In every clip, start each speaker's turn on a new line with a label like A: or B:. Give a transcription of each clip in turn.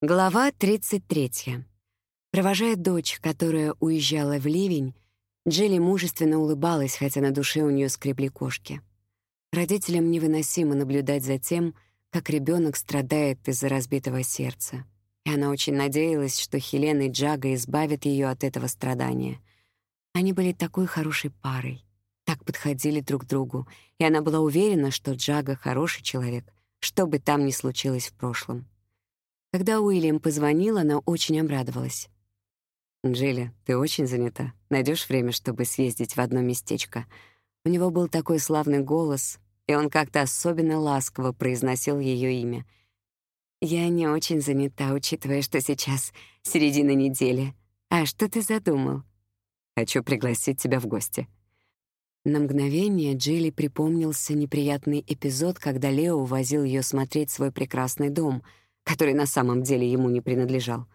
A: Глава 33. Провожая дочь, которая уезжала в ливень, Джилли мужественно улыбалась, хотя на душе у нее скребли кошки. Родителям невыносимо наблюдать за тем, как ребенок страдает из-за разбитого сердца. И она очень надеялась, что Хелена и Джага избавят ее от этого страдания. Они были такой хорошей парой, так подходили друг другу, и она была уверена, что Джага хороший человек, что бы там ни случилось в прошлом. Когда Уильям позвонил, она очень обрадовалась.
B: «Джилли, ты очень занята. Найдешь время, чтобы съездить в одно местечко?» У него был такой славный голос, и он как-то особенно ласково произносил ее имя.
A: «Я не очень занята, учитывая, что сейчас середина недели. А что ты задумал?»
B: «Хочу пригласить тебя в гости».
A: На мгновение Джилли припомнился неприятный эпизод, когда Лео возил ее смотреть свой прекрасный дом — который на самом деле ему не принадлежал.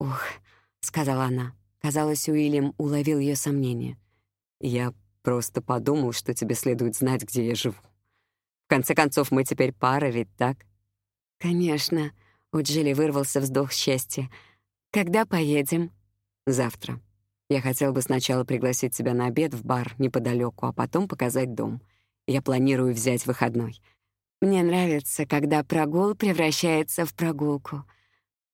A: «Ох», — сказала она. Казалось, Уильям уловил ее сомнение.
B: «Я просто подумал, что тебе следует знать, где я живу. В конце концов, мы теперь пара, ведь так?»
A: «Конечно», — у Джилли вырвался вздох счастья. «Когда поедем?»
B: «Завтра. Я хотел бы сначала пригласить тебя на обед в бар неподалеку, а потом показать дом. Я планирую взять выходной.
A: Мне нравится, когда прогул превращается в прогулку.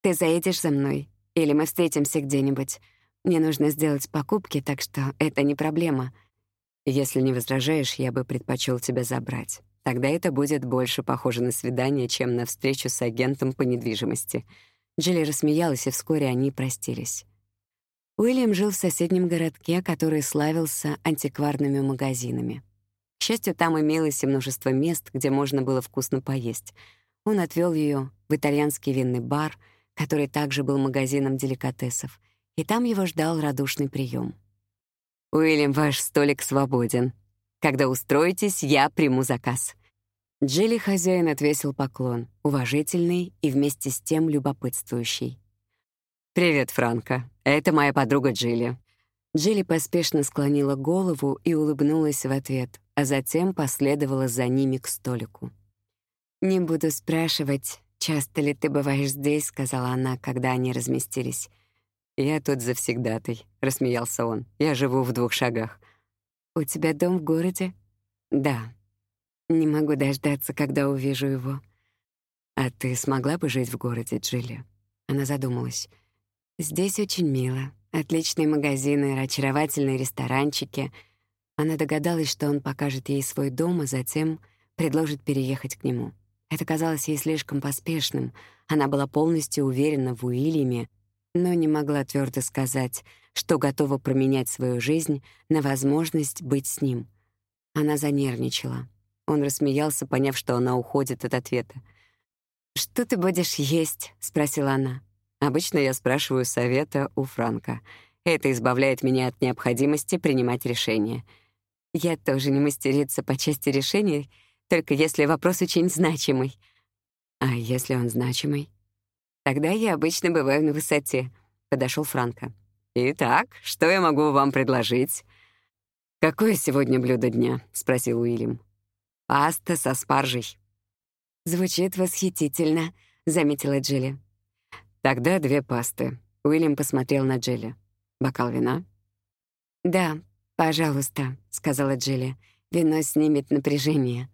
A: Ты заедешь за мной? Или мы встретимся где-нибудь? Мне нужно сделать покупки, так что это не проблема.
B: Если не возражаешь, я бы предпочел тебя забрать. Тогда это будет больше похоже на свидание, чем на встречу с агентом по недвижимости.
A: Джилли рассмеялась, и вскоре они простились. Уильям жил в соседнем городке, который славился антикварными магазинами. К счастью, там имелось и множество мест, где можно было вкусно поесть. Он отвел ее в итальянский винный бар, который также был магазином деликатесов, и там его ждал радушный прием.
B: «Уильям, ваш столик свободен. Когда устроитесь, я приму заказ».
A: Джилли хозяин отвесил поклон, уважительный и вместе с тем любопытствующий.
B: «Привет, Франко. Это моя подруга Джилли».
A: Джилли поспешно склонила голову и улыбнулась в ответ, а затем последовала за ними к столику. «Не буду спрашивать, часто ли ты бываешь здесь», — сказала она, когда они разместились.
B: «Я тут завсегдатый», — рассмеялся он. «Я живу в двух шагах».
A: «У тебя дом в городе?»
B: «Да».
A: «Не могу дождаться, когда увижу его».
B: «А ты смогла бы жить в городе, Джилли?»
A: Она задумалась. «Здесь очень мило. Отличные магазины, очаровательные ресторанчики — она догадалась, что он покажет ей свой дом, а затем предложит переехать к нему. Это казалось ей слишком поспешным. Она была полностью уверена в Уильяме, но не могла твердо сказать, что готова променять свою жизнь на возможность быть с ним. Она занервничала. Он рассмеялся, поняв, что она уходит от ответа. «Что ты будешь есть?» — спросила она.
B: «Обычно я спрашиваю совета у Франка. Это избавляет меня от необходимости принимать решения».
A: Я тоже не мастерица по части решений, только если вопрос очень значимый.
B: А если он значимый?
A: Тогда я обычно бываю на высоте. Подошел Франко.
B: Итак, что я могу вам предложить? Какое сегодня блюдо дня? спросил Уильям.
A: Паста со спаржей. Звучит восхитительно, заметила Джилли.
B: Тогда две пасты. Уильям посмотрел на Джилли. Бокал вина?
A: Да, «Пожалуйста», — сказала Джилли, — «вино снимет напряжение».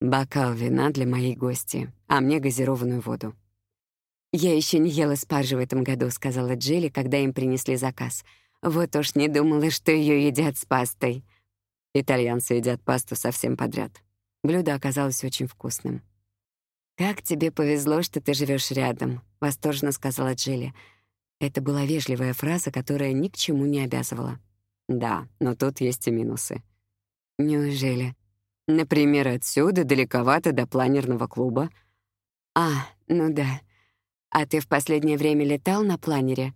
B: «Бокал вина для моей гости, а мне газированную воду».
A: «Я еще не ела спаржу в этом году», — сказала Джилли, когда им принесли заказ. «Вот уж не думала, что ее едят с пастой».
B: Итальянцы едят пасту совсем подряд.
A: Блюдо оказалось очень вкусным. «Как тебе повезло, что ты живешь рядом», — восторженно сказала Джилли. Это была вежливая фраза, которая ни к чему не обязывала.
B: Да, но тут есть и минусы.
A: Неужели?
B: Например, отсюда далековато до планерного клуба.
A: А, ну да. А ты в последнее время летал на планере?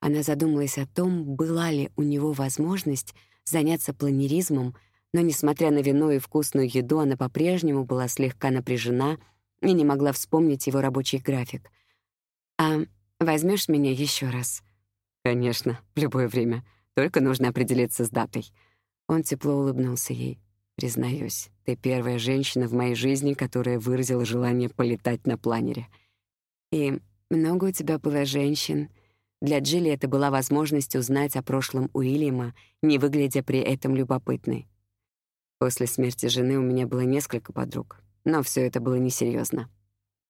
A: Она задумалась о том, была ли у него возможность заняться планеризмом, но, несмотря на вино и вкусную еду, она по-прежнему была слегка напряжена и не могла вспомнить его рабочий график. «А возьмешь меня еще раз?»
B: «Конечно, в любое время. Только нужно определиться с датой». Он тепло улыбнулся ей. «Признаюсь, ты первая женщина в моей жизни, которая выразила желание полетать на планере. И
A: много у тебя было женщин». Для Джилли это была возможность узнать о прошлом Уильяма, не выглядя при этом любопытной. После смерти жены у меня было несколько подруг, но все это было несерьезно.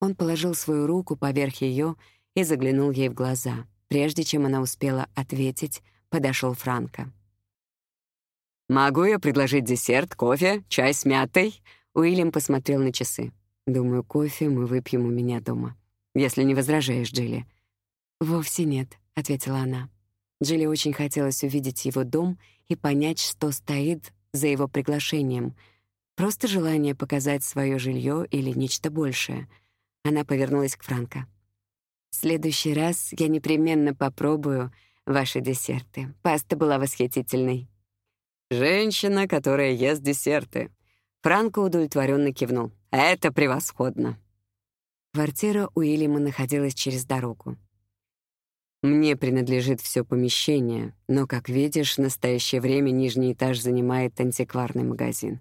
A: Он положил свою руку поверх ее и заглянул ей в глаза. Прежде чем она успела ответить, подошел Франко.
B: «Могу я предложить десерт, кофе, чай с мятой?»
A: Уильям посмотрел на часы. «Думаю, кофе мы выпьем у меня дома. Если не возражаешь, Джилли». «Вовсе нет», — ответила она. Джилли очень хотелось увидеть его дом и понять, что стоит за его приглашением. Просто желание показать свое жилье или нечто большее. Она повернулась к Франко. «В следующий раз я непременно попробую ваши десерты. Паста была восхитительной».
B: «Женщина, которая ест десерты». Франко удовлетворенно кивнул. «Это превосходно».
A: Квартира Уильяма находилась через дорогу.
B: Мне принадлежит все помещение, но, как видишь, в настоящее время нижний этаж занимает антикварный магазин.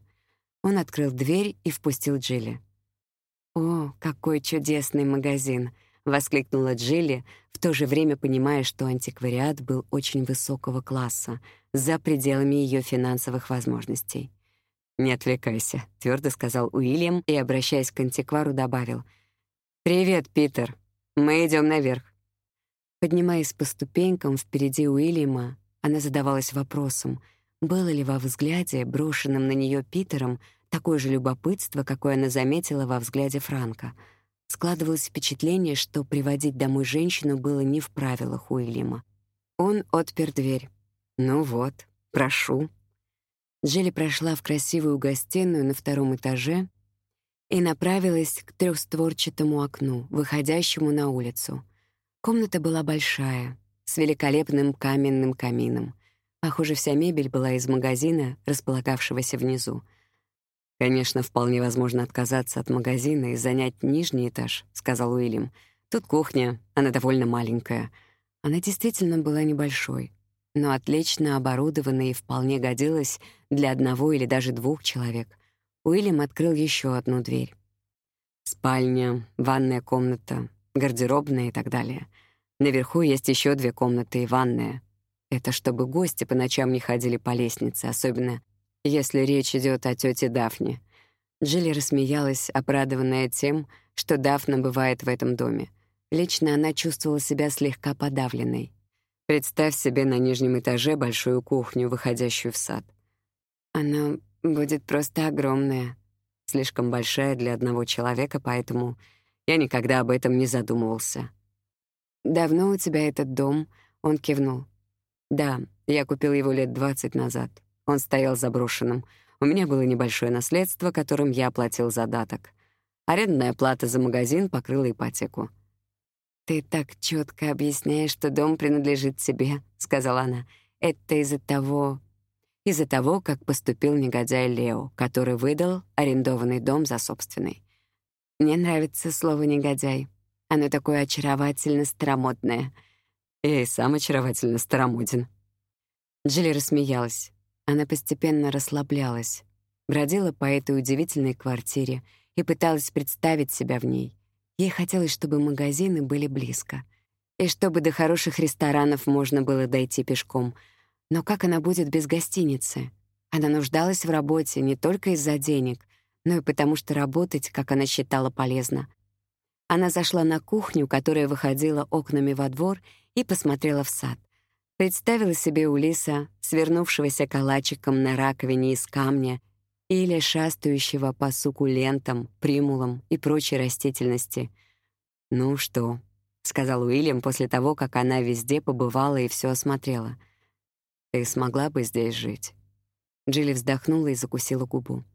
A: Он открыл дверь и впустил Джилли. «О, какой чудесный магазин!» — воскликнула Джилли, в то же время понимая, что антиквариат был очень высокого класса, за пределами ее финансовых возможностей.
B: «Не отвлекайся», — твердо сказал Уильям и, обращаясь к антиквару, добавил. «Привет, Питер. Мы идем наверх.
A: Поднимаясь по ступенькам впереди Уильяма, она задавалась вопросом, было ли во взгляде, брошенном на нее Питером, такое же любопытство, какое она заметила во взгляде Франка. Складывалось впечатление, что приводить домой женщину было не в правилах Уильяма. Он отпер дверь. «Ну вот, прошу». Джилли прошла в красивую гостиную на втором этаже и направилась к трехстворчатому окну, выходящему на улицу. Комната была большая, с великолепным каменным камином. Похоже, вся мебель была из магазина, располагавшегося внизу.
B: «Конечно, вполне возможно отказаться от магазина и занять нижний этаж», — сказал Уильям. «Тут кухня, она довольно маленькая».
A: Она действительно была небольшой, но отлично оборудованной и вполне годилась для одного или даже двух человек. Уильям открыл еще одну дверь.
B: Спальня, ванная комната, гардеробная и так далее. Наверху есть еще две комнаты и ванная. Это чтобы гости по ночам не ходили по лестнице, особенно если речь идет о тете Дафне.
A: Джилли рассмеялась, обрадованная тем, что Дафна бывает в этом доме. Лично она чувствовала себя слегка подавленной.
B: Представь себе на нижнем этаже большую кухню, выходящую в сад.
A: Она будет просто огромная.
B: Слишком большая для одного человека, поэтому я никогда об этом не задумывался.
A: «Давно у тебя этот дом?» — он кивнул.
B: «Да, я купил его лет двадцать назад. Он стоял заброшенным. У меня было небольшое наследство, которым я оплатил задаток. Арендная плата за магазин покрыла ипотеку.
A: «Ты так четко объясняешь, что дом принадлежит тебе», — сказала она. «Это из-за того...»
B: Из-за того, как поступил негодяй Лео, который выдал арендованный дом за собственный.
A: Мне нравится слово «негодяй». Оно такое очаровательно старомодное.
B: Эй, сам очаровательно старомоден.
A: Джилли рассмеялась. Она постепенно расслаблялась, бродила по этой удивительной квартире и пыталась представить себя в ней. Ей хотелось, чтобы магазины были близко, и чтобы до хороших ресторанов можно было дойти пешком. Но как она будет без гостиницы? Она нуждалась в работе не только из-за денег, но и потому что работать, как она считала, полезно. Она зашла на кухню, которая выходила окнами во двор, и посмотрела в сад. Представила себе Улиса, свернувшегося калачиком на раковине из камня или шастающего по суккулентам, примулам и прочей растительности.
B: «Ну что?» — сказал Уильям после того, как она везде побывала и все осмотрела. «Ты смогла бы здесь жить?»
A: Джилли вздохнула и закусила губу.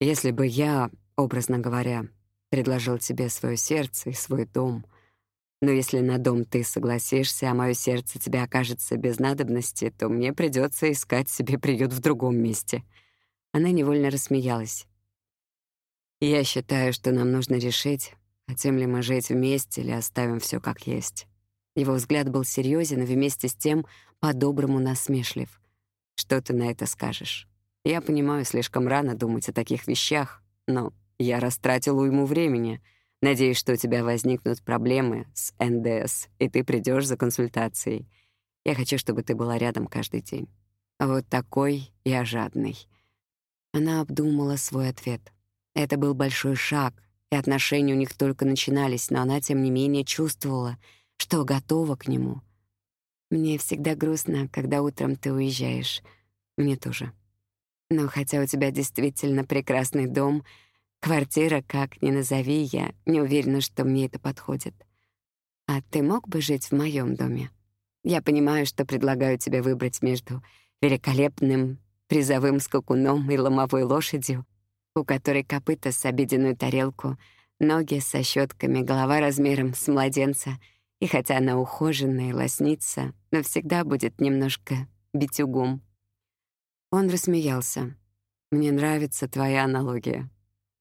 B: Если бы я, образно говоря, предложил тебе свое сердце и свой дом, но если на дом ты согласишься, а мое сердце тебе окажется без надобности, то мне придется искать себе приют в другом месте».
A: Она невольно рассмеялась.
B: «Я считаю, что нам нужно решить, хотим ли мы жить вместе или оставим все как есть».
A: Его взгляд был серьезен и вместе с тем по-доброму насмешлив.
B: «Что ты на это скажешь?» Я понимаю, слишком рано думать о таких вещах, но я растратил уйму времени, Надеюсь, что у тебя возникнут проблемы с НДС, и ты придешь за консультацией. Я хочу, чтобы ты была рядом каждый день. Вот такой я жадный». Она обдумала свой ответ. Это был большой шаг, и отношения у них только начинались, но она, тем не менее, чувствовала, что готова к нему. «Мне всегда грустно, когда утром ты уезжаешь. Мне тоже. Но хотя у тебя действительно прекрасный дом, квартира, как ни назови, я не уверена, что мне это подходит. А ты мог бы жить в моем доме? Я понимаю, что предлагаю тебе выбрать между великолепным призовым скакуном и ломовой лошадью, у которой копыта с обеденную тарелку, ноги со щетками, голова размером с младенца, и хотя она ухоженная и лоснится, но всегда будет немножко битюгом. Он рассмеялся. «Мне нравится твоя аналогия.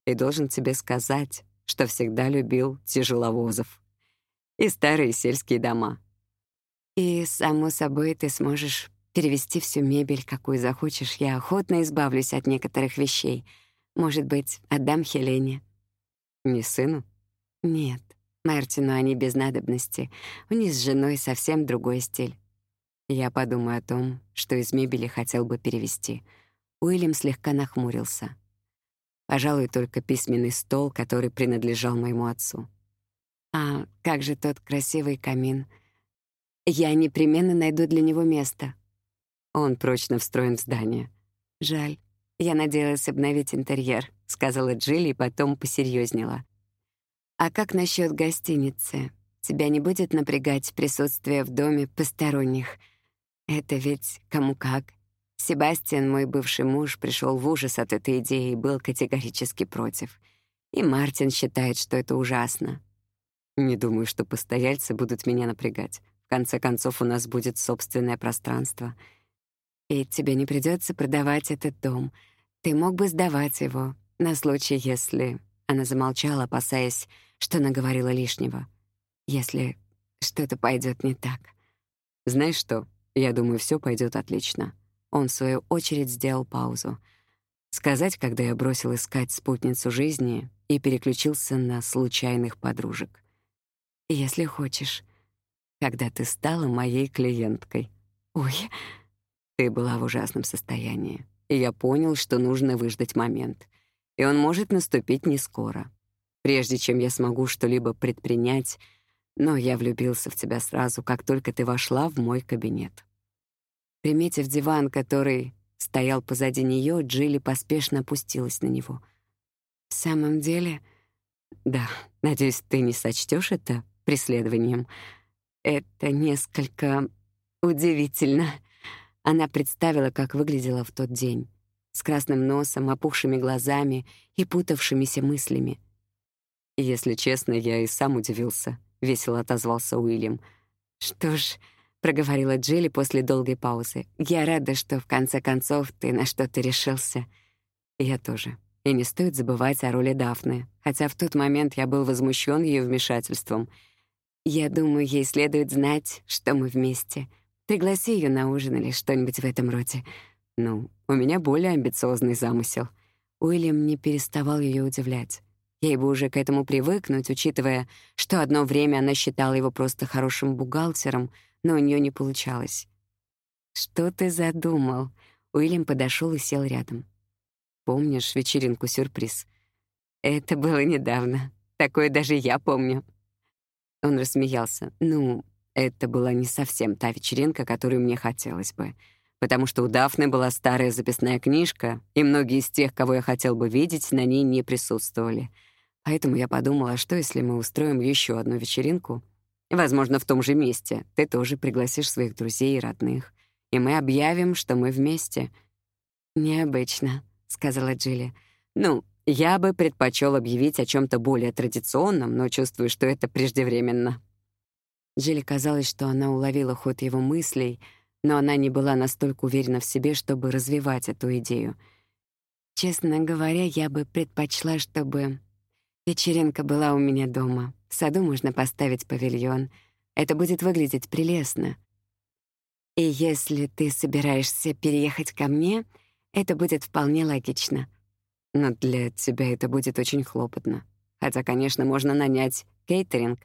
B: И должен тебе сказать, что всегда любил тяжеловозов и старые сельские дома. И, само собой, ты сможешь перевести всю мебель, какую захочешь. Я охотно избавлюсь от некоторых вещей. Может быть, отдам Хелене. Не сыну? Нет. Мартину они без надобности. У них с женой совсем другой стиль. Я подумаю о том, что из мебели хотел бы перевести. Уильям слегка нахмурился. Пожалуй, только письменный стол, который принадлежал моему отцу. А как же тот красивый камин? Я непременно найду для него место. Он прочно встроен в здание. Жаль. Я надеялась обновить интерьер, сказала Джилли и потом посерьезнела. А как насчет гостиницы? Тебя не будет напрягать присутствие в доме посторонних? Это ведь кому как. Себастьян, мой бывший муж, пришел в ужас от этой идеи и был категорически против. И Мартин считает, что это ужасно. Не думаю, что постояльцы будут меня напрягать. В конце концов, у нас будет собственное пространство — и тебе не придется продавать этот дом. Ты мог бы сдавать его на случай, если...» Она замолчала, опасаясь, что наговорила лишнего. «Если что-то пойдет не так». «Знаешь что? Я думаю, все пойдет отлично». Он, в свою очередь, сделал паузу. Сказать, когда я бросил искать спутницу жизни и переключился на случайных подружек. «Если хочешь, когда ты стала моей клиенткой». «Ой, ты была в ужасном состоянии, и я понял, что нужно выждать момент. И он может наступить не скоро. Прежде чем я смогу что-либо предпринять, но я влюбился в тебя сразу, как только ты вошла в мой кабинет. Приметив диван, который стоял позади нее, Джилли поспешно опустилась на него. «В самом деле...» «Да, надеюсь, ты не сочтешь это преследованием. Это несколько удивительно». Она представила, как выглядела в тот день, с красным носом, опухшими глазами и путавшимися мыслями. «Если честно, я и сам удивился», — весело отозвался Уильям. «Что ж», — проговорила Джилли после долгой паузы, «я рада, что в конце концов ты на что-то решился». «Я тоже. И не стоит забывать о роли Дафны, хотя в тот момент я был возмущен ее вмешательством. Я думаю, ей следует знать, что мы вместе», Пригласи ее на ужин или что-нибудь в этом роде. Ну, у меня более амбициозный замысел. Уильям не переставал ее удивлять. Ей бы уже к этому привыкнуть, учитывая, что одно время она считала его просто хорошим бухгалтером, но у нее не получалось. «Что ты задумал?» Уильям подошел и сел рядом. «Помнишь вечеринку-сюрприз?» «Это было недавно. Такое даже я помню». Он рассмеялся. «Ну, это была не совсем та вечеринка, которую мне хотелось бы, потому что у Дафны была старая записная книжка, и многие из тех, кого я хотел бы видеть, на ней не присутствовали. Поэтому я подумала, что если мы устроим еще одну вечеринку, возможно, в том же месте, ты тоже пригласишь своих друзей и родных, и мы объявим, что мы вместе. «Необычно», — сказала Джилли. «Ну, я бы предпочел объявить о чем то более традиционном, но чувствую, что это преждевременно». Джилли казалось, что она уловила ход его мыслей, но она не была настолько уверена в себе, чтобы развивать эту идею. Честно говоря, я бы предпочла, чтобы вечеринка была у меня дома. В саду можно поставить павильон. Это будет выглядеть прелестно. И если ты собираешься переехать ко мне, это будет вполне логично. Но для тебя это будет очень хлопотно. Хотя, конечно, можно нанять кейтеринг.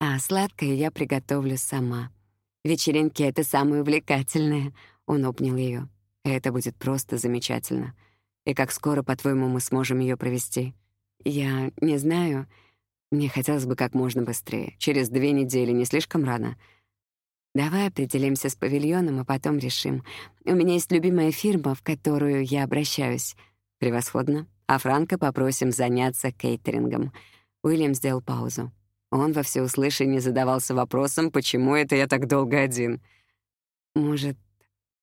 A: А сладкое я приготовлю сама. Вечеринки — это самое увлекательное. Он обнял ее.
B: Это будет просто замечательно. И как скоро, по-твоему, мы сможем ее провести?
A: Я не знаю.
B: Мне хотелось бы как можно быстрее. Через две недели, не слишком рано.
A: Давай определимся с павильоном, а потом решим. У меня есть любимая фирма, в которую я обращаюсь.
B: Превосходно. А Франка попросим заняться кейтерингом. Уильям сделал паузу. Он во всеуслышание задавался вопросом, почему это я так долго один.
A: Может,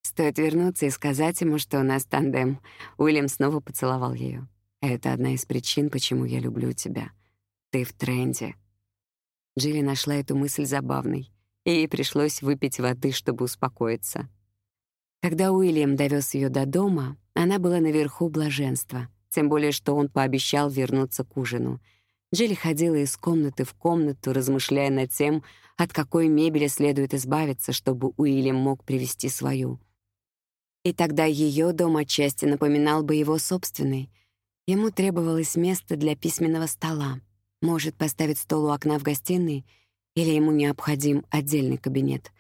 A: стоит вернуться и сказать ему, что у нас тандем.
B: Уильям снова поцеловал ее. Это одна из причин, почему я люблю тебя. Ты в тренде. Джилли нашла эту мысль забавной, и ей пришлось выпить воды, чтобы успокоиться.
A: Когда Уильям довез ее до дома, она была наверху блаженства, тем более что он пообещал вернуться к ужину — Джилли ходила из комнаты в комнату, размышляя над тем, от какой мебели следует избавиться, чтобы Уильям мог привести свою. И тогда ее дом отчасти напоминал бы его собственный. Ему требовалось место для письменного стола. Может, поставить стол у окна в гостиной, или ему необходим отдельный кабинет.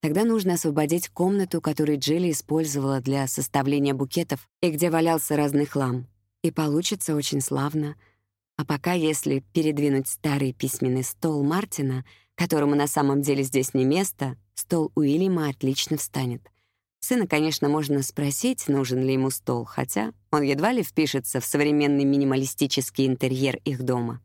A: Тогда нужно освободить комнату, которую Джилли использовала для составления букетов и где валялся разный хлам. И получится очень славно — а пока, если передвинуть старый письменный стол Мартина, которому на самом деле здесь не место, стол Уильяма отлично встанет. Сына, конечно, можно спросить, нужен ли ему стол, хотя он едва ли впишется в современный минималистический интерьер их дома.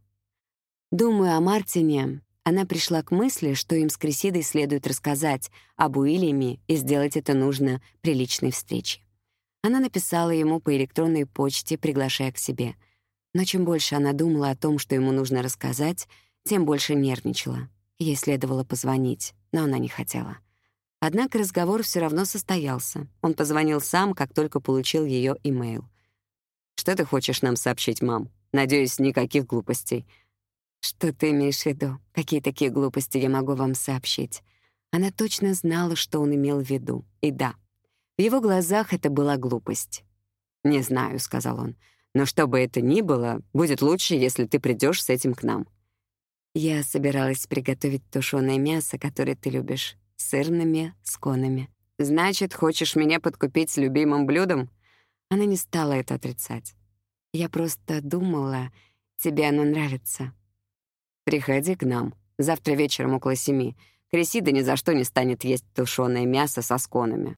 A: Думаю о Мартине, она пришла к мысли, что им с Крисидой следует рассказать об Уильяме и сделать это нужно при личной встрече. Она написала ему по электронной почте, приглашая к себе — но чем больше она думала о том, что ему нужно рассказать, тем больше нервничала. Ей следовало позвонить, но она не хотела. Однако разговор все равно состоялся. Он позвонил сам, как только получил ее имейл.
B: «Что ты хочешь нам сообщить, мам? Надеюсь, никаких глупостей».
A: «Что ты имеешь в виду? Какие такие глупости я могу вам сообщить?» Она точно знала, что он имел в виду. И да, в его глазах это была глупость.
B: «Не знаю», — сказал он. Но что бы это ни было, будет лучше, если ты придешь с этим к нам.
A: Я собиралась приготовить тушеное мясо, которое ты любишь, сырными сконами.
B: Значит, хочешь меня подкупить с любимым блюдом?
A: Она не стала это отрицать. Я просто думала, тебе оно нравится.
B: Приходи к нам. Завтра вечером около семи. Крисида ни за что не станет есть тушеное мясо со сконами.